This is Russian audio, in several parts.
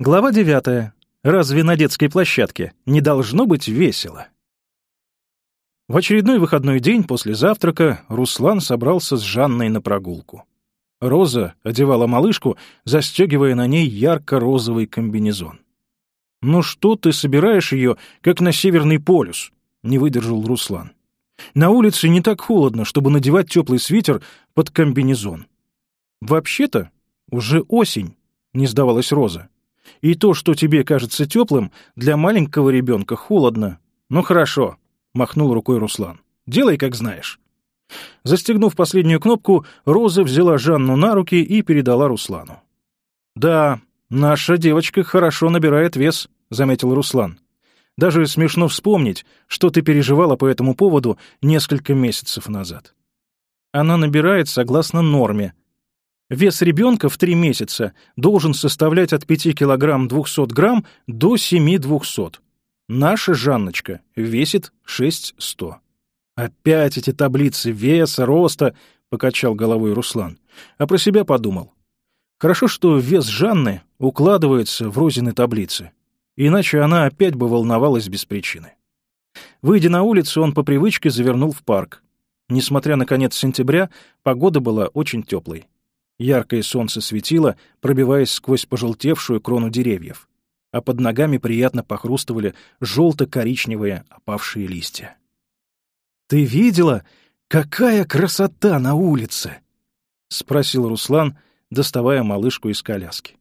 Глава 9. Разве на детской площадке не должно быть весело? В очередной выходной день после завтрака Руслан собрался с Жанной на прогулку. Роза одевала малышку, застегивая на ней ярко-розовый комбинезон. «Ну что ты собираешь ее, как на Северный полюс?» — не выдержал Руслан. «На улице не так холодно, чтобы надевать теплый свитер под комбинезон». «Вообще-то уже осень», — не сдавалась Роза. И то, что тебе кажется теплым, для маленького ребенка холодно. Ну хорошо, махнул рукой Руслан. Делай, как знаешь. Застегнув последнюю кнопку, Роза взяла Жанну на руки и передала Руслану. «Да, наша девочка хорошо набирает вес», — заметил Руслан. «Даже смешно вспомнить, что ты переживала по этому поводу несколько месяцев назад». «Она набирает согласно норме», Вес ребенка в 3 месяца должен составлять от 5 килограмм 200 грамм до 7 200. Наша Жанночка весит 6100. «Опять эти таблицы веса, роста», — покачал головой Руслан. А про себя подумал. Хорошо, что вес Жанны укладывается в Розины таблицы. Иначе она опять бы волновалась без причины. Выйдя на улицу, он по привычке завернул в парк. Несмотря на конец сентября, погода была очень теплой. Яркое солнце светило, пробиваясь сквозь пожелтевшую крону деревьев, а под ногами приятно похрустывали желто-коричневые опавшие листья. «Ты видела? Какая красота на улице!» — спросил Руслан, доставая малышку из коляски.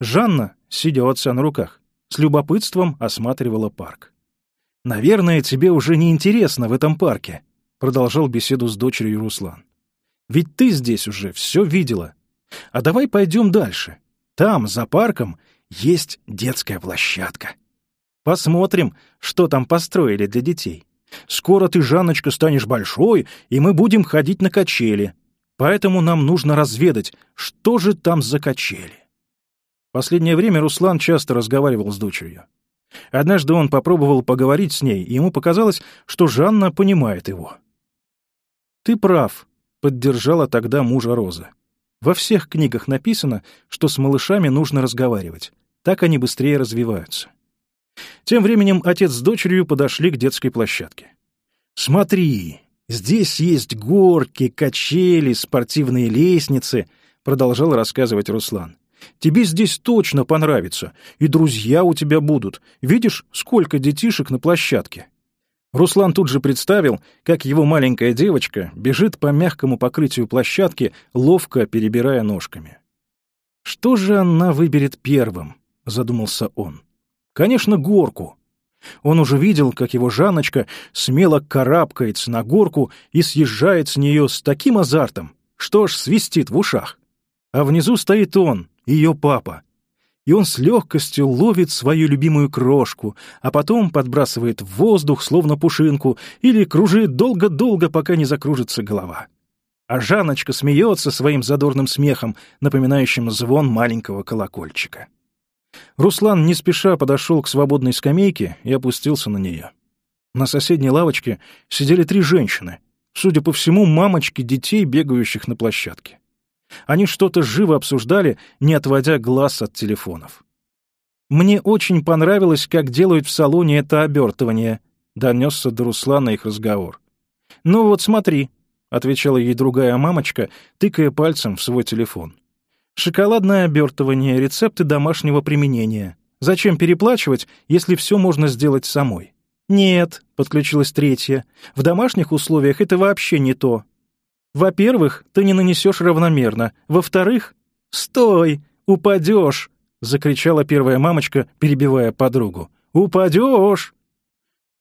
Жанна, сидя у отца на руках, с любопытством осматривала парк. «Наверное, тебе уже не интересно в этом парке», — продолжал беседу с дочерью Руслан. Ведь ты здесь уже все видела. А давай пойдем дальше. Там, за парком, есть детская площадка. Посмотрим, что там построили для детей. Скоро ты, Жанночка, станешь большой, и мы будем ходить на качели. Поэтому нам нужно разведать, что же там за качели. Последнее время Руслан часто разговаривал с дочерью. Однажды он попробовал поговорить с ней, и ему показалось, что Жанна понимает его. «Ты прав», поддержала тогда мужа Роза. Во всех книгах написано, что с малышами нужно разговаривать. Так они быстрее развиваются. Тем временем отец с дочерью подошли к детской площадке. «Смотри, здесь есть горки, качели, спортивные лестницы», — продолжал рассказывать Руслан. «Тебе здесь точно понравится, и друзья у тебя будут. Видишь, сколько детишек на площадке?» Руслан тут же представил, как его маленькая девочка бежит по мягкому покрытию площадки, ловко перебирая ножками. «Что же она выберет первым?» — задумался он. «Конечно, горку». Он уже видел, как его Жаночка смело карабкается на горку и съезжает с нее с таким азартом, что аж свистит в ушах. А внизу стоит он, ее папа, и он с легкостью ловит свою любимую крошку, а потом подбрасывает в воздух, словно пушинку, или кружит долго-долго, пока не закружится голова. А Жаночка смеется своим задорным смехом, напоминающим звон маленького колокольчика. Руслан не спеша подошел к свободной скамейке и опустился на нее. На соседней лавочке сидели три женщины, судя по всему, мамочки детей, бегающих на площадке. Они что-то живо обсуждали, не отводя глаз от телефонов. «Мне очень понравилось, как делают в салоне это обертывание», — донесся до Руслана их разговор. «Ну вот смотри», — отвечала ей другая мамочка, тыкая пальцем в свой телефон. «Шоколадное обертывание, рецепты домашнего применения. Зачем переплачивать, если все можно сделать самой?» «Нет», — подключилась третья, — «в домашних условиях это вообще не то. Во-первых, ты не нанесешь равномерно. Во-вторых, стой, упадешь, закричала первая мамочка, перебивая подругу. Упадешь!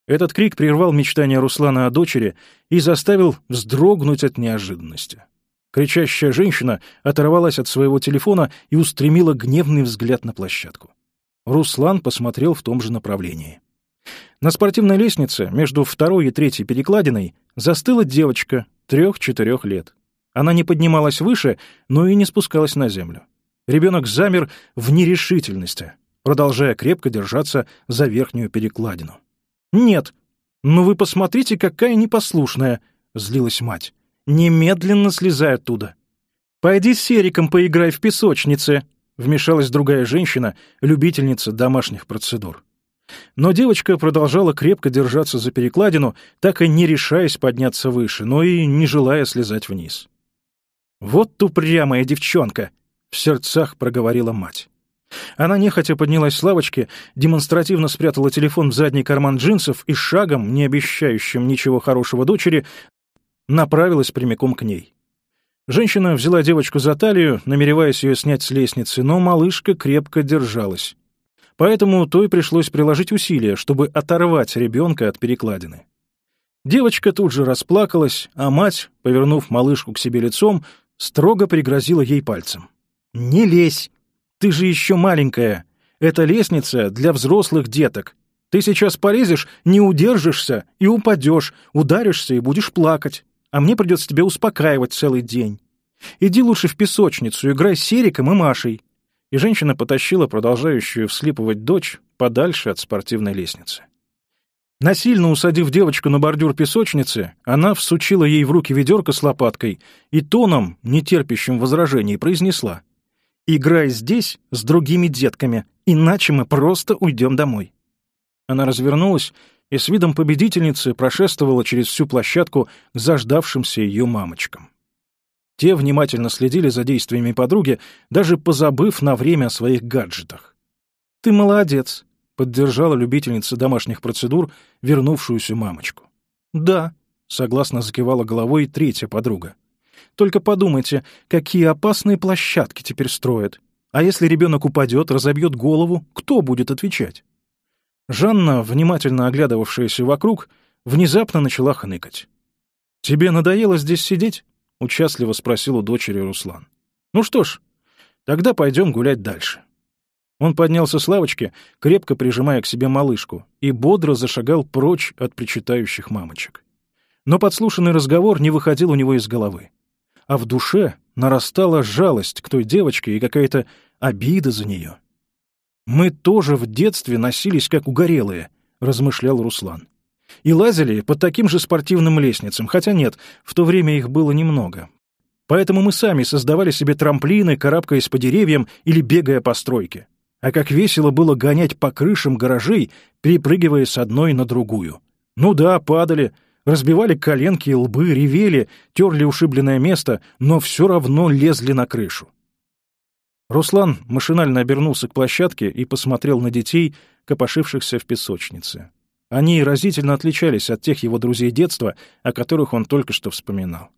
Этот крик прервал мечтания Руслана о дочери и заставил вздрогнуть от неожиданности. Кричащая женщина оторвалась от своего телефона и устремила гневный взгляд на площадку. Руслан посмотрел в том же направлении. На спортивной лестнице между второй и третьей перекладиной застыла девочка, трех-четырех лет. Она не поднималась выше, но и не спускалась на землю. Ребенок замер в нерешительности, продолжая крепко держаться за верхнюю перекладину. «Нет! Ну вы посмотрите, какая непослушная!» — злилась мать. «Немедленно слезай оттуда!» «Пойди с Сериком поиграй в песочнице!» — вмешалась другая женщина, любительница домашних процедур. Но девочка продолжала крепко держаться за перекладину, так и не решаясь подняться выше, но и не желая слезать вниз. «Вот упрямая девчонка!» — в сердцах проговорила мать. Она нехотя поднялась с лавочки, демонстративно спрятала телефон в задний карман джинсов и шагом, не обещающим ничего хорошего дочери, направилась прямиком к ней. Женщина взяла девочку за талию, намереваясь ее снять с лестницы, но малышка крепко держалась. Поэтому той пришлось приложить усилия, чтобы оторвать ребенка от перекладины. Девочка тут же расплакалась, а мать, повернув малышку к себе лицом, строго пригрозила ей пальцем. «Не лезь! Ты же еще маленькая! Это лестница для взрослых деток. Ты сейчас полезешь, не удержишься и упадешь, ударишься и будешь плакать, а мне придется тебя успокаивать целый день. Иди лучше в песочницу, играй с Сериком и Машей и женщина потащила продолжающую вслипывать дочь подальше от спортивной лестницы. Насильно усадив девочку на бордюр песочницы, она всучила ей в руки ведерко с лопаткой и тоном, не терпящим возражений, произнесла «Играй здесь с другими детками, иначе мы просто уйдем домой». Она развернулась и с видом победительницы прошествовала через всю площадку к заждавшимся ее мамочкам. Те внимательно следили за действиями подруги, даже позабыв на время о своих гаджетах. «Ты молодец», — поддержала любительница домашних процедур вернувшуюся мамочку. «Да», — согласно закивала головой третья подруга. «Только подумайте, какие опасные площадки теперь строят. А если ребенок упадет, разобьет голову, кто будет отвечать?» Жанна, внимательно оглядывавшаяся вокруг, внезапно начала хныкать. «Тебе надоело здесь сидеть?» — участливо спросил у дочери Руслан. «Ну что ж, тогда пойдем гулять дальше». Он поднялся с лавочки, крепко прижимая к себе малышку, и бодро зашагал прочь от причитающих мамочек. Но подслушанный разговор не выходил у него из головы. А в душе нарастала жалость к той девочке и какая-то обида за нее. «Мы тоже в детстве носились как угорелые», — размышлял Руслан и лазили под таким же спортивным лестницам, хотя нет, в то время их было немного. Поэтому мы сами создавали себе трамплины, карабкаясь по деревьям или бегая по стройке. А как весело было гонять по крышам гаражей, перепрыгивая с одной на другую. Ну да, падали, разбивали коленки и лбы, ревели, терли ушибленное место, но все равно лезли на крышу. Руслан машинально обернулся к площадке и посмотрел на детей, копошившихся в песочнице. Они разительно отличались от тех его друзей детства, о которых он только что вспоминал.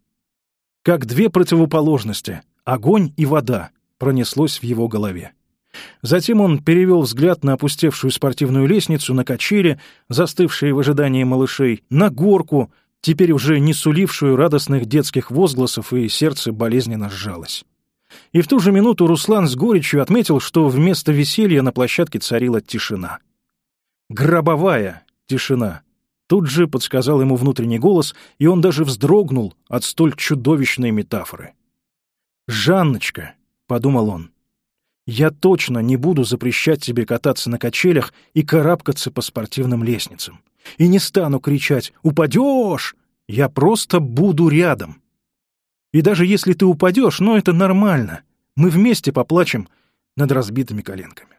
Как две противоположности — огонь и вода — пронеслось в его голове. Затем он перевел взгляд на опустевшую спортивную лестницу, на качели, застывшие в ожидании малышей, на горку, теперь уже не сулившую радостных детских возгласов, и сердце болезненно сжалось. И в ту же минуту Руслан с горечью отметил, что вместо веселья на площадке царила тишина. Гробовая, тишина. Тут же подсказал ему внутренний голос, и он даже вздрогнул от столь чудовищной метафоры. «Жанночка», — подумал он, — «я точно не буду запрещать тебе кататься на качелях и карабкаться по спортивным лестницам. И не стану кричать «Упадешь!» Я просто буду рядом. И даже если ты упадешь, ну это нормально. Мы вместе поплачем над разбитыми коленками».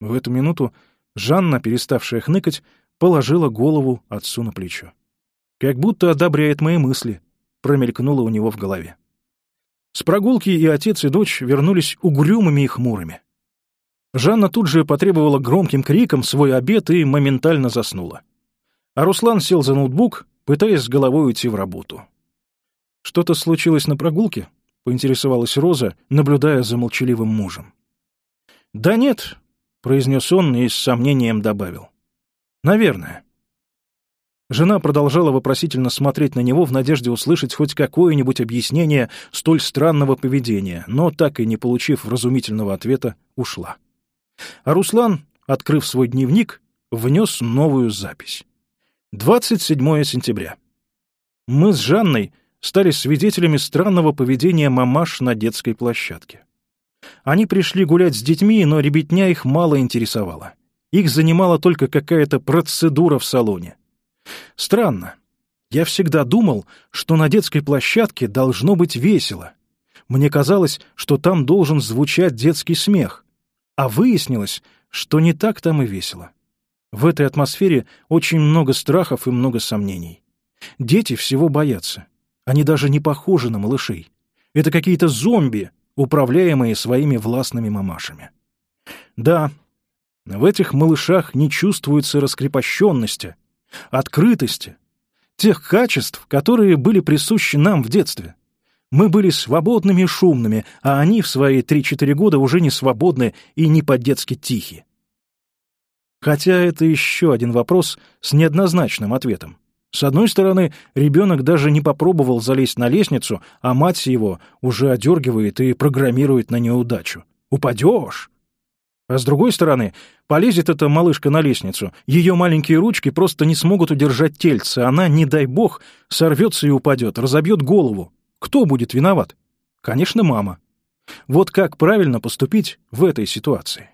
В эту минуту Жанна, переставшая хныкать, положила голову отцу на плечо. «Как будто одобряет мои мысли», — промелькнуло у него в голове. С прогулки и отец, и дочь вернулись угрюмыми и хмурыми. Жанна тут же потребовала громким криком свой обед и моментально заснула. А Руслан сел за ноутбук, пытаясь с головой уйти в работу. «Что-то случилось на прогулке?» — поинтересовалась Роза, наблюдая за молчаливым мужем. «Да нет, — произнес он и с сомнением добавил. «Наверное». Жена продолжала вопросительно смотреть на него в надежде услышать хоть какое-нибудь объяснение столь странного поведения, но так и не получив разумительного ответа, ушла. А Руслан, открыв свой дневник, внес новую запись. 27 сентября. Мы с Жанной стали свидетелями странного поведения мамаш на детской площадке. Они пришли гулять с детьми, но ребятня их мало интересовала. Их занимала только какая-то процедура в салоне. Странно. Я всегда думал, что на детской площадке должно быть весело. Мне казалось, что там должен звучать детский смех. А выяснилось, что не так там и весело. В этой атмосфере очень много страхов и много сомнений. Дети всего боятся. Они даже не похожи на малышей. Это какие-то зомби, управляемые своими властными мамашами. Да, в этих малышах не чувствуется раскрепощенности, открытости, тех качеств, которые были присущи нам в детстве. Мы были свободными и шумными, а они в свои 3-4 года уже не свободны и не по-детски тихи. Хотя это еще один вопрос с неоднозначным ответом. С одной стороны, ребенок даже не попробовал залезть на лестницу, а мать его уже одергивает и программирует на неудачу. «Упадешь!» А с другой стороны, полезет эта малышка на лестницу, ее маленькие ручки просто не смогут удержать тельце, она, не дай бог, сорвется и упадет, разобьет голову. Кто будет виноват? Конечно, мама. Вот как правильно поступить в этой ситуации?